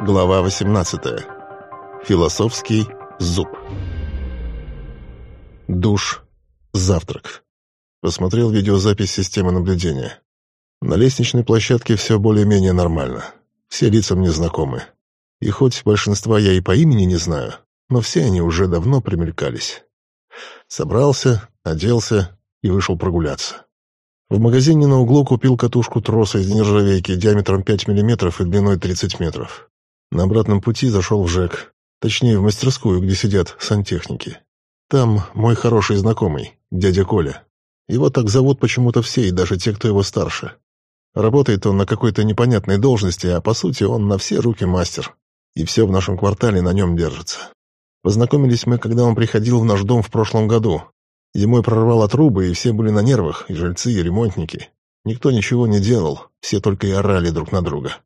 Глава 18. Философский зуб. Душ. Завтрак. Посмотрел видеозапись системы наблюдения. На лестничной площадке все более-менее нормально. Все лица мне знакомы. И хоть большинства я и по имени не знаю, но все они уже давно примелькались. Собрался, оделся и вышел прогуляться. В магазине на углу купил катушку троса из нержавейки диаметром 5 мм и длиной 30 метров. На обратном пути зашел в ЖЭК, точнее в мастерскую, где сидят сантехники. Там мой хороший знакомый, дядя Коля. Его так зовут почему-то все, и даже те, кто его старше. Работает он на какой-то непонятной должности, а по сути он на все руки мастер. И все в нашем квартале на нем держится. Познакомились мы, когда он приходил в наш дом в прошлом году. Зимой прорвало трубы, и все были на нервах, и жильцы, и ремонтники. Никто ничего не делал, все только и орали друг на друга.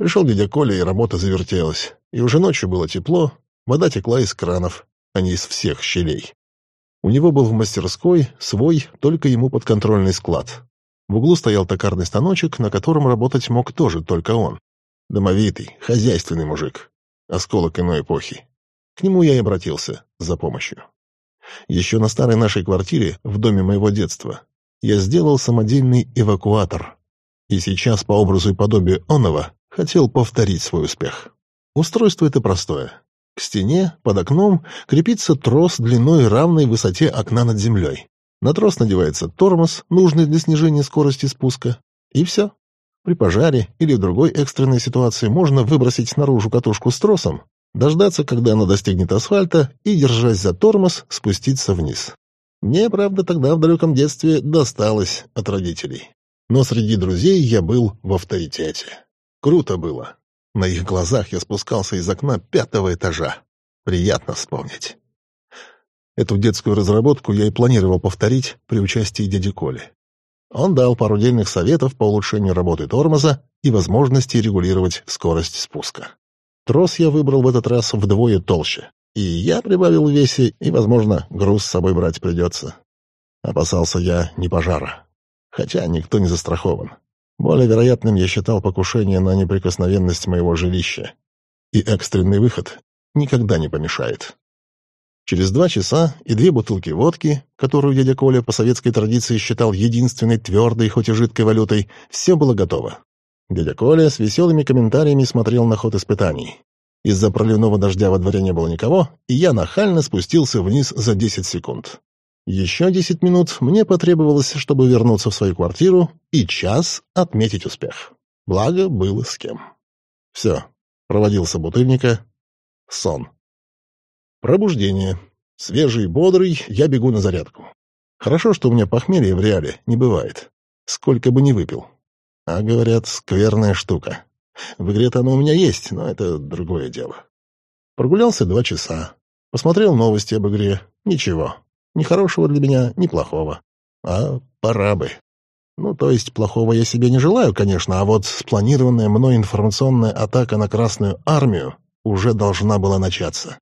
Пришел дядя Коля, и работа завертелась. И уже ночью было тепло, вода текла из кранов, а не из всех щелей. У него был в мастерской свой, только ему подконтрольный склад. В углу стоял токарный станочек, на котором работать мог тоже только он. Домовитый, хозяйственный мужик. Осколок иной эпохи. К нему я и обратился за помощью. Еще на старой нашей квартире, в доме моего детства, я сделал самодельный эвакуатор. И сейчас, по образу и подобию оного, хотел повторить свой успех. Устройство это простое. К стене, под окном, крепится трос длиной равной высоте окна над землей. На трос надевается тормоз, нужный для снижения скорости спуска. И все. При пожаре или в другой экстренной ситуации можно выбросить наружу катушку с тросом, дождаться, когда она достигнет асфальта, и, держась за тормоз, спуститься вниз. Мне, правда, тогда в далеком детстве досталось от родителей. Но среди друзей я был в авторитете. Круто было. На их глазах я спускался из окна пятого этажа. Приятно вспомнить. Эту детскую разработку я и планировал повторить при участии дяди Коли. Он дал пару дельных советов по улучшению работы тормоза и возможности регулировать скорость спуска. Трос я выбрал в этот раз вдвое толще, и я прибавил весе, и, возможно, груз с собой брать придется. Опасался я не пожара, хотя никто не застрахован. Более вероятным я считал покушение на неприкосновенность моего жилища. И экстренный выход никогда не помешает. Через два часа и две бутылки водки, которую дядя Коля по советской традиции считал единственной твердой, хоть и жидкой валютой, все было готово. Дядя Коля с веселыми комментариями смотрел на ход испытаний. Из-за проливного дождя во дворе не было никого, и я нахально спустился вниз за 10 секунд. Еще десять минут мне потребовалось, чтобы вернуться в свою квартиру и час отметить успех. Благо, было с кем. Все. Проводил собутыльника. Сон. Пробуждение. Свежий и бодрый, я бегу на зарядку. Хорошо, что у меня похмелья в реале не бывает. Сколько бы ни выпил. А, говорят, скверная штука. В игре-то оно у меня есть, но это другое дело. Прогулялся два часа. Посмотрел новости об игре. Ничего. Ни хорошего для меня, ни плохого. А пора бы. Ну, то есть плохого я себе не желаю, конечно, а вот спланированная мной информационная атака на Красную Армию уже должна была начаться.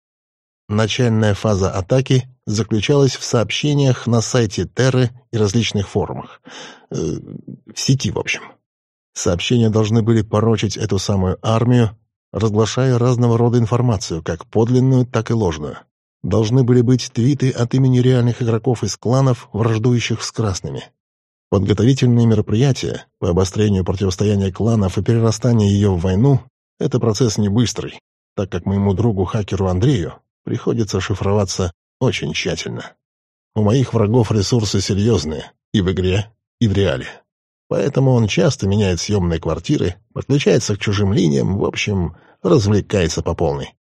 Начальная фаза атаки заключалась в сообщениях на сайте Терры и различных форумах. Э, в сети, в общем. Сообщения должны были порочить эту самую армию, разглашая разного рода информацию, как подлинную, так и ложную должны были быть твиты от имени реальных игроков из кланов, враждующих с красными. Подготовительные мероприятия по обострению противостояния кланов и перерастания ее в войну — это процесс не быстрый, так как моему другу-хакеру Андрею приходится шифроваться очень тщательно. У моих врагов ресурсы серьезные и в игре, и в реале. Поэтому он часто меняет съемные квартиры, подключается к чужим линиям, в общем, развлекается по полной.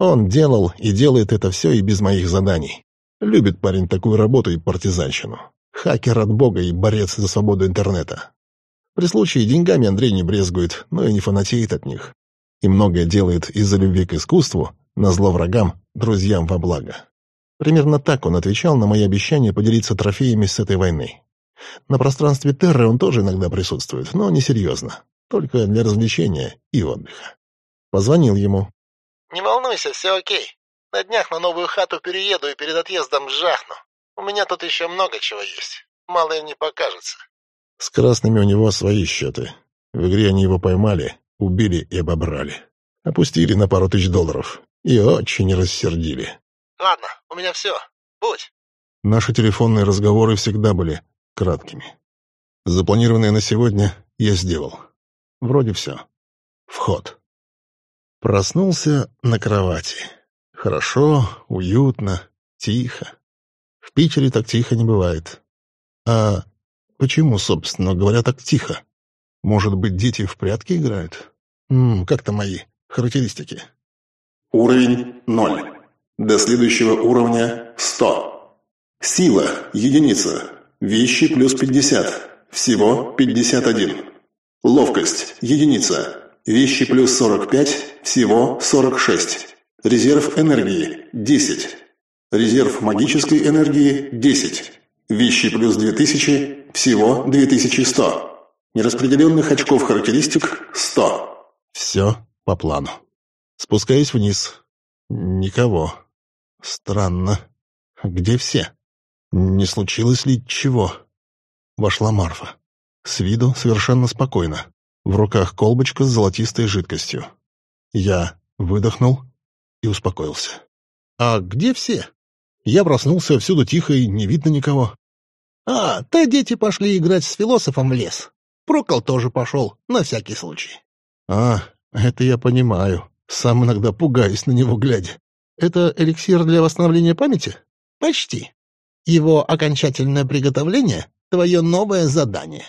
Он делал и делает это все и без моих заданий. Любит парень такую работу и партизанщину. Хакер от бога и борец за свободу интернета. При случае деньгами Андрей не брезгует, но и не фанатеет от них. И многое делает из-за любви к искусству, на зло врагам, друзьям во благо. Примерно так он отвечал на мои обещания поделиться трофеями с этой войны. На пространстве Терры он тоже иногда присутствует, но несерьезно. Только для развлечения и отдыха. Позвонил ему, «Не волнуйся, все окей. На днях на новую хату перееду и перед отъездом жахну. У меня тут еще много чего есть. Мало им не покажется». С красными у него свои счеты. В игре они его поймали, убили и обобрали. Опустили на пару тысяч долларов и очень рассердили. Ладно, у меня все. Будь. Наши телефонные разговоры всегда были краткими. Запланированное на сегодня я сделал. Вроде все. Вход. Проснулся на кровати. Хорошо, уютно, тихо. В Питере так тихо не бывает. А почему, собственно говоря, так тихо? Может быть, дети в прятки играют? Как-то мои характеристики. Уровень 0. До следующего уровня 100. Сила – единица. Вещи плюс 50. Всего 51. Ловкость – единица. Вещи плюс 45. Всего 46. Резерв энергии – 10. Резерв магической энергии – 10. Вещи плюс 2000. Всего 2100. Нераспределенных очков характеристик – 100. Все по плану. Спускаюсь вниз. Никого. Странно. Где все? Не случилось ли чего? Вошла Марфа. С виду совершенно спокойно. В руках колбочка с золотистой жидкостью. Я выдохнул и успокоился. «А где все?» Я проснулся, всюду тихо и не видно никого. «А, то дети пошли играть с философом в лес. Прокол тоже пошел, на всякий случай». «А, это я понимаю. Сам иногда пугаюсь на него глядя. Это эликсир для восстановления памяти? Почти. Его окончательное приготовление — твое новое задание.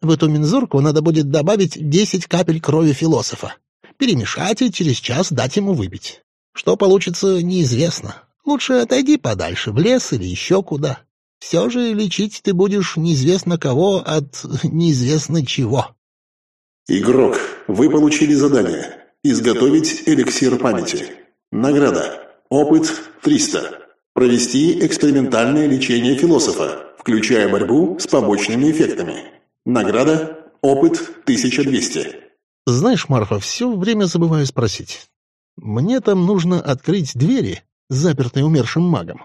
В эту мензурку надо будет добавить десять капель крови философа, перемешать и через час дать ему выпить. Что получится, неизвестно. Лучше отойди подальше, в лес или еще куда. Все же лечить ты будешь неизвестно кого от неизвестно чего. Игрок, вы получили задание. Изготовить эликсир памяти. Награда. Опыт 300. Провести экспериментальное лечение философа, включая борьбу с побочными эффектами. Награда. Опыт 1200. Знаешь, Марфа, все время забываю спросить. Мне там нужно открыть двери, запертые умершим магом.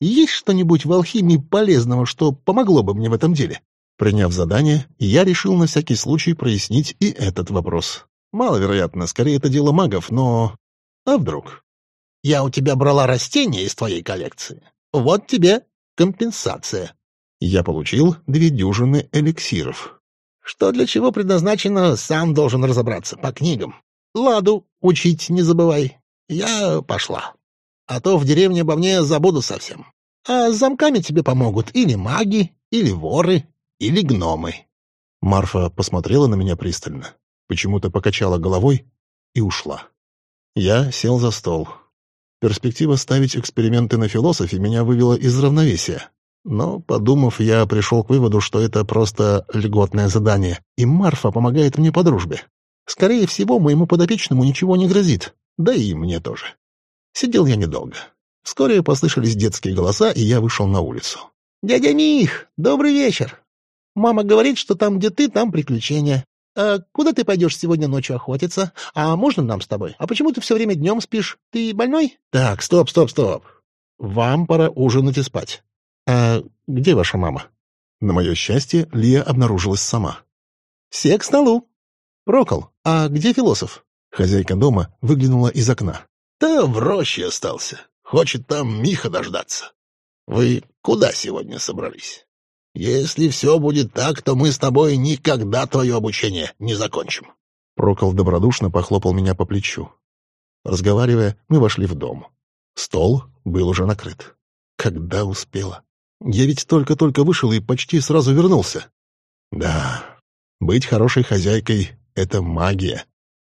Есть что-нибудь в алхимии полезного, что помогло бы мне в этом деле? Приняв задание, я решил на всякий случай прояснить и этот вопрос. Маловероятно, скорее это дело магов, но а вдруг? Я у тебя брала растения из твоей коллекции. Вот тебе компенсация. Я получил две дюжины эликсиров. Что для чего предназначено, сам должен разобраться по книгам. Ладу учить не забывай. Я пошла. А то в деревне обо мне забуду совсем. А с замками тебе помогут или маги, или воры, или гномы. Марфа посмотрела на меня пристально, почему-то покачала головой и ушла. Я сел за стол. Перспектива ставить эксперименты на философе меня вывела из равновесия. Но, подумав, я пришел к выводу, что это просто льготное задание, и Марфа помогает мне по дружбе. Скорее всего, моему подопечному ничего не грозит, да и мне тоже. Сидел я недолго. Вскоре послышались детские голоса, и я вышел на улицу. «Дядя Мих, добрый вечер! Мама говорит, что там, где ты, там приключения. «А куда ты пойдешь сегодня ночью охотиться? А можно нам с тобой? А почему ты все время днем спишь? Ты больной?» «Так, стоп, стоп, стоп. Вам пора ужинать и спать. А где ваша мама?» На мое счастье, Лия обнаружилась сама. «Все к столу. Прокол, а где философ?» Хозяйка дома выглянула из окна. «Да в роще остался. Хочет там Миха дождаться. Вы куда сегодня собрались?» Если все будет так, то мы с тобой никогда твое обучение не закончим. Прокол добродушно похлопал меня по плечу. Разговаривая, мы вошли в дом. Стол был уже накрыт. Когда успела? Я ведь только-только вышел и почти сразу вернулся. Да, быть хорошей хозяйкой — это магия,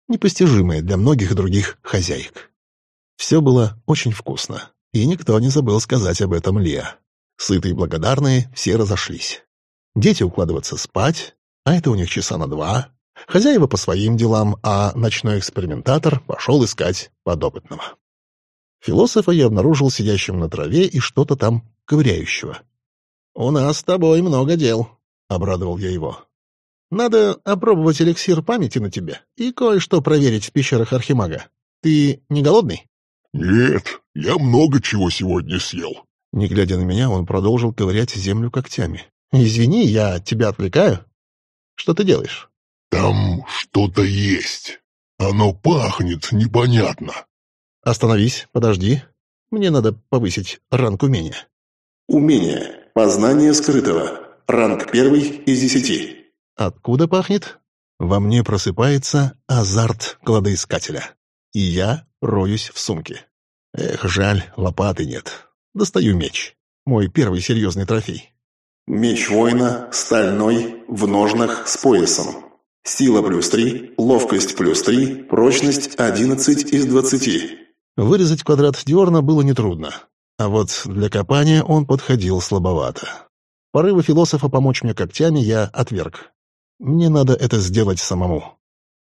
непостижимая для многих других хозяек. Все было очень вкусно, и никто не забыл сказать об этом Леа. Сытые и благодарные все разошлись. Дети укладываться спать, а это у них часа на два. Хозяева по своим делам, а ночной экспериментатор пошел искать подопытного. Философа я обнаружил сидящим на траве и что-то там ковыряющего. «У нас с тобой много дел», — обрадовал я его. «Надо опробовать эликсир памяти на тебе и кое-что проверить в пещерах Архимага. Ты не голодный?» «Нет, я много чего сегодня съел», не глядя на меня, он продолжил ковырять землю когтями. «Извини, я тебя отвлекаю. Что ты делаешь?» «Там что-то есть». Оно пахнет непонятно. Остановись, подожди. Мне надо повысить ранг умения. Умение. Познание скрытого. Ранг первый из десяти. Откуда пахнет? Во мне просыпается азарт кладоискателя. И я роюсь в сумке. Эх, жаль, лопаты нет. Достаю меч. Мой первый серьезный трофей. Меч воина, стальной, в ножнах, с поясом. Сила плюс три, ловкость плюс три, прочность одиннадцать из двадцати. Вырезать квадрат дерна было нетрудно. А вот для копания он подходил слабовато. Порывы философа помочь мне когтями я отверг. Мне надо это сделать самому.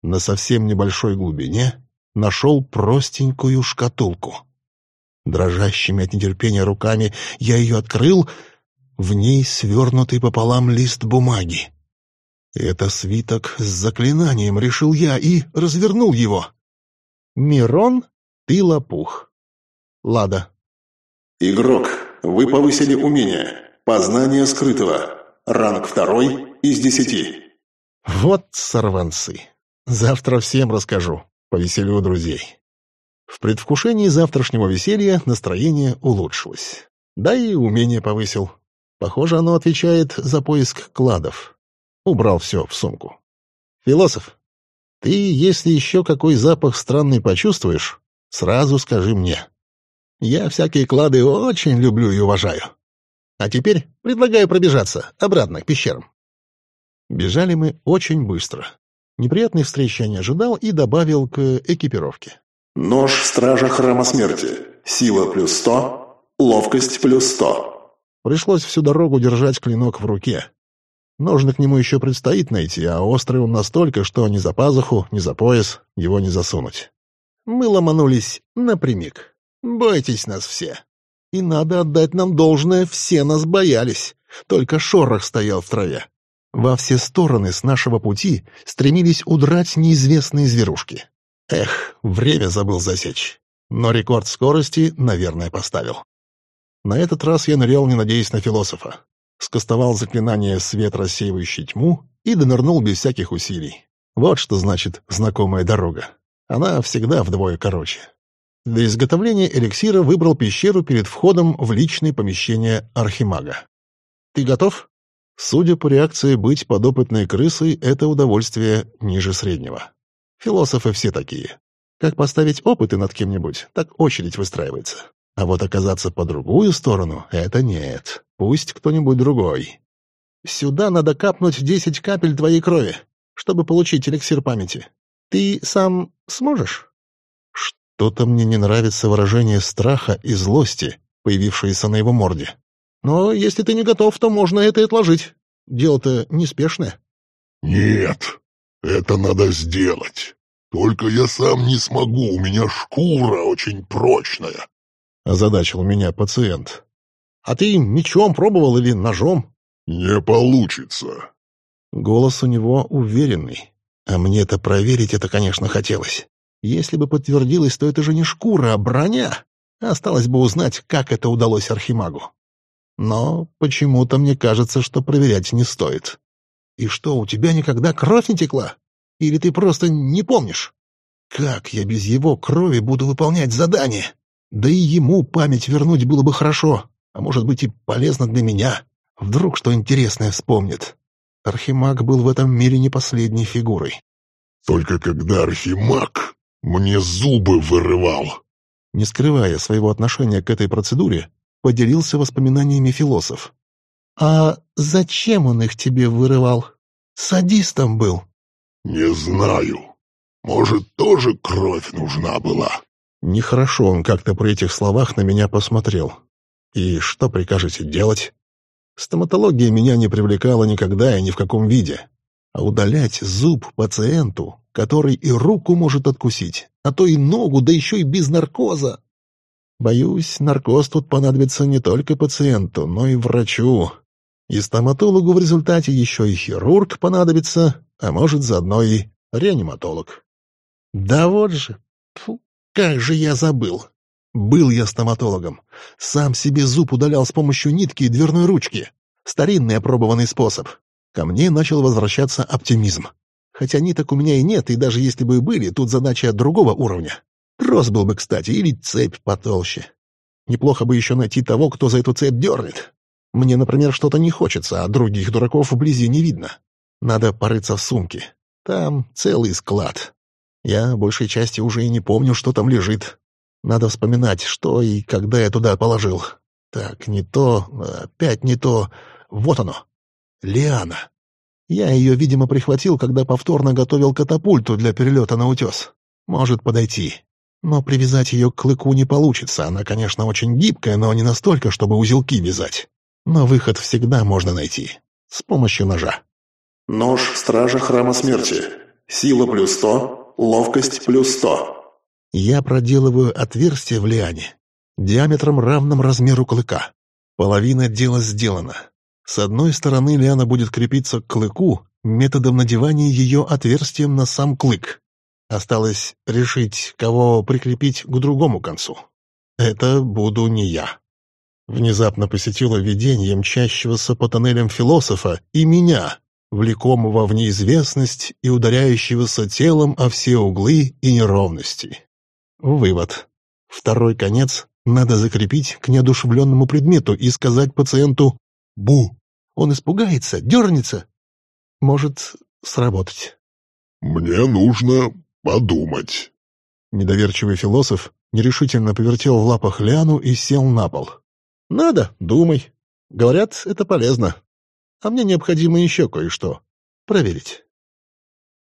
На совсем небольшой глубине нашел простенькую шкатулку. Дрожащими от нетерпения руками я ее открыл, в ней свернутый пополам лист бумаги. Это свиток с заклинанием, решил я, и развернул его. Мирон, ты лопух. Лада. Игрок, вы повысили умение. Познание скрытого. Ранг второй из десяти. Вот сорванцы. Завтра всем расскажу. Повеселю друзей. В предвкушении завтрашнего веселья настроение улучшилось. Да и умение повысил. Похоже, оно отвечает за поиск кладов. Убрал все в сумку. «Философ, ты, если еще какой запах странный почувствуешь, сразу скажи мне. Я всякие клады очень люблю и уважаю. А теперь предлагаю пробежаться обратно к пещерам». Бежали мы очень быстро. Неприятной встречи я не ожидал и добавил к экипировке. Нож Стража Храма Смерти. Сила плюс сто, ловкость плюс сто. Пришлось всю дорогу держать клинок в руке. Ножны к нему еще предстоит найти, а острый он настолько, что ни за пазуху, ни за пояс его не засунуть. Мы ломанулись напрямик. Бойтесь нас все. И надо отдать нам должное, все нас боялись. Только шорох стоял в траве. Во все стороны с нашего пути стремились удрать неизвестные зверушки. Эх, время забыл засечь. Но рекорд скорости, наверное, поставил. На этот раз я нырял, не надеясь на философа скостовал заклинание «Свет, рассеивающий тьму» и донырнул без всяких усилий. Вот что значит знакомая дорога. Она всегда вдвое короче. Для изготовления эликсира выбрал пещеру перед входом в личное помещение архимага. «Ты готов?» Судя по реакции, быть подопытной крысой — это удовольствие ниже среднего. Философы все такие. Как поставить опыты над кем-нибудь, так очередь выстраивается. А вот оказаться по другую сторону — это нет. Пусть кто-нибудь другой. Сюда надо капнуть десять капель твоей крови, чтобы получить эликсир памяти. Ты сам сможешь? Что-то мне не нравится выражение страха и злости, появившееся на его морде. Но если ты не готов, то можно это и отложить. Дело-то неспешное. Нет, это надо сделать. Только я сам не смогу, у меня шкура очень прочная. — озадачил меня пациент. «А ты мечом пробовал или ножом?» «Не получится». Голос у него уверенный. А мне-то проверить это, конечно, хотелось. Если бы подтвердилось, то это же не шкура, а броня. Осталось бы узнать, как это удалось Архимагу. Но почему-то мне кажется, что проверять не стоит. И что, у тебя никогда кровь не текла? Или ты просто не помнишь? Как я без его крови буду выполнять задание? Да и ему память вернуть было бы хорошо, а может быть и полезно для меня. Вдруг что интересное вспомнит. Архимаг был в этом мире не последней фигурой. «Только когда Архимаг мне зубы вырывал!» Не скрывая своего отношения к этой процедуре, поделился воспоминаниями философ. «А зачем он их тебе вырывал? Садистом был?» «Не знаю. Может, тоже кровь нужна была?» Нехорошо он как-то при этих словах на меня посмотрел. И что прикажете делать? Стоматология меня не привлекала никогда и ни в каком виде. А удалять зуб пациенту, который и руку может откусить, а то и ногу, да еще и без наркоза. Боюсь, наркоз тут понадобится не только пациенту, но и врачу. И стоматологу в результате еще и хирург понадобится, а может заодно и реаниматолог. Да вот же, фу. Как же я забыл! Был я стоматологом. Сам себе зуб удалял с помощью нитки и дверной ручки. Старинный опробованный способ. Ко мне начал возвращаться оптимизм. Хотя ниток у меня и нет, и даже если бы и были, тут задача другого уровня. Трос был бы, кстати, или цепь потолще. Неплохо бы еще найти того, кто за эту цепь дернет. Мне, например, что-то не хочется, а других дураков вблизи не видно. Надо порыться в сумке. Там целый склад. Я большей части уже и не помню, что там лежит. Надо вспоминать, что и когда я туда положил. Так, не то, опять не то. Вот оно. Лиана. Я ее, видимо, прихватил, когда повторно готовил катапульту для перелета на утес. Может подойти. Но привязать ее к клыку не получится. Она, конечно, очень гибкая, но не настолько, чтобы узелки вязать. Но выход всегда можно найти. С помощью ножа. Нож Стража Храма Смерти. Сила плюс сто, ловкость плюс сто. Я проделываю отверстие в лиане, диаметром равным размеру клыка. Половина дела сделана. С одной стороны лиана будет крепиться к клыку методом надевания ее отверстием на сам клык. Осталось решить, кого прикрепить к другому концу. Это буду не я. Внезапно посетило видение мчащегося по тоннелям философа и меня, влекомого в неизвестность и ударяющегося телом о все углы и неровности. Вывод. Второй конец надо закрепить к неодушевленному предмету и сказать пациенту «Бу». Он испугается, дернется. Может сработать. «Мне нужно подумать». Недоверчивый философ нерешительно повертел в лапах Лиану и сел на пол. «Надо, думай. Говорят, это полезно. А мне необходимо еще кое-что проверить».